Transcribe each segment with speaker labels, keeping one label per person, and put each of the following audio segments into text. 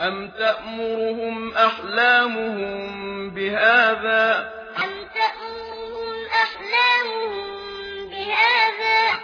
Speaker 1: أم تأمرهم أحلامهم بهذا
Speaker 2: أم تأمرهم أحلامهم بهذا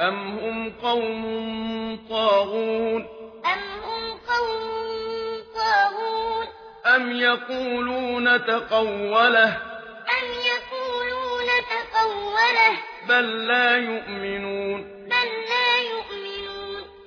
Speaker 1: أم هم قوم طاغون
Speaker 2: أم هم قوم طاغون
Speaker 1: أم يقولون تقوله
Speaker 2: أم يقولون تقوله
Speaker 1: بل لا يؤمنون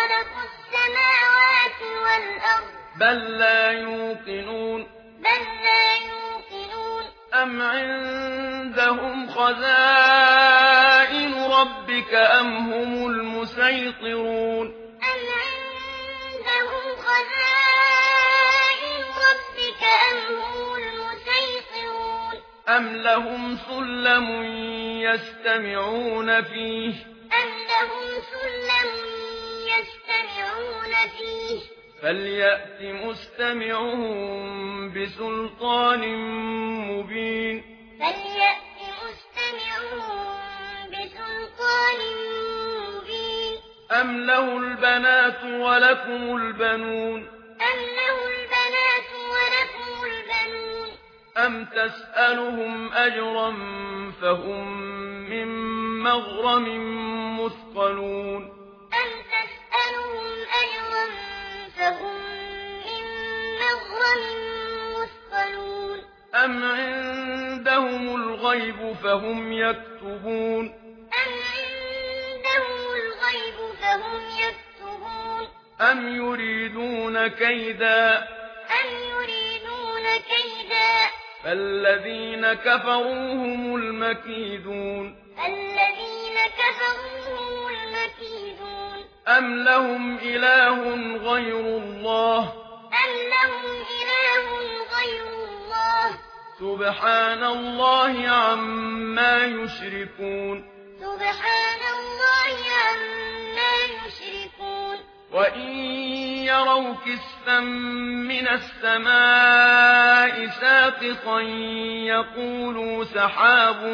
Speaker 2: خلق السماوات والأرض.
Speaker 1: بل لا يوقنون.
Speaker 2: بل لا يوقنون.
Speaker 1: أم عندهم خزائن ربك أم هم المسيطرون؟
Speaker 2: أم عندهم خزائن ربك أم هم المسيطرون.
Speaker 1: أم لهم سلم يستمعون فيه؟
Speaker 2: أم لهم سلم يستمعون يستمعون فيه.
Speaker 1: فليأت مستمعهم بسلطان مبين
Speaker 2: فليأت مستمعهم بسلطان مبين
Speaker 1: أم له البنات ولكم البنون
Speaker 2: أم له البنات ولكم البنون
Speaker 1: أم تسألهم أجرا فهم من مغرم مثقلون
Speaker 2: وهم من مغرم مثقلون
Speaker 1: أم عندهم الغيب فهم يكتبون
Speaker 2: أم عندهم الغيب فهم يكتبون
Speaker 1: أم يريدون كيدا
Speaker 2: أم يريدون كيدا
Speaker 1: الَّذِينَ كفروا هم المكيدون
Speaker 2: الَّذِينَ كفروا هم المكيدون
Speaker 1: أم لهم إله غير الله
Speaker 2: أم لهم إله غير الله
Speaker 1: سبحان الله عما يشركون
Speaker 2: سبحان الله عما يشركون
Speaker 1: وإن يروا كسفا من السماء ساقطا يقولوا سحاب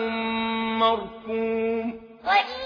Speaker 1: مركوم
Speaker 2: وإن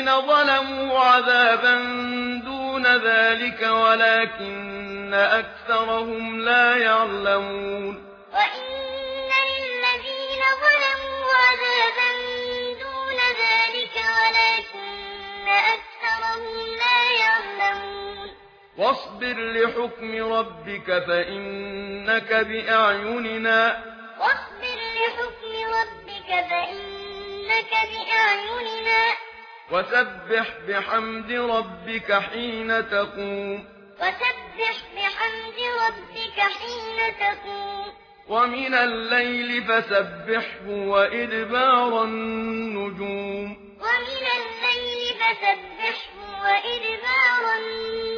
Speaker 1: الذين ظلموا عذابا دون ذلك ولكن أكثرهم لا يعلمون.
Speaker 2: وإن للذين ظلموا عذابا دون ذلك ولكن أكثرهم لا يعلمون.
Speaker 1: واصبر لحكم ربك فإنك بأعيننا.
Speaker 2: واصبر لحكم ربك فإنك بأعيننا.
Speaker 1: وسبح بحمد ربك حين تقوم.
Speaker 2: وسبح بحمد ربك حين تقوم.
Speaker 1: ومن الليل فسبحه وإدبار النجوم.
Speaker 2: ومن الليل فسبحه وإدبار النجوم.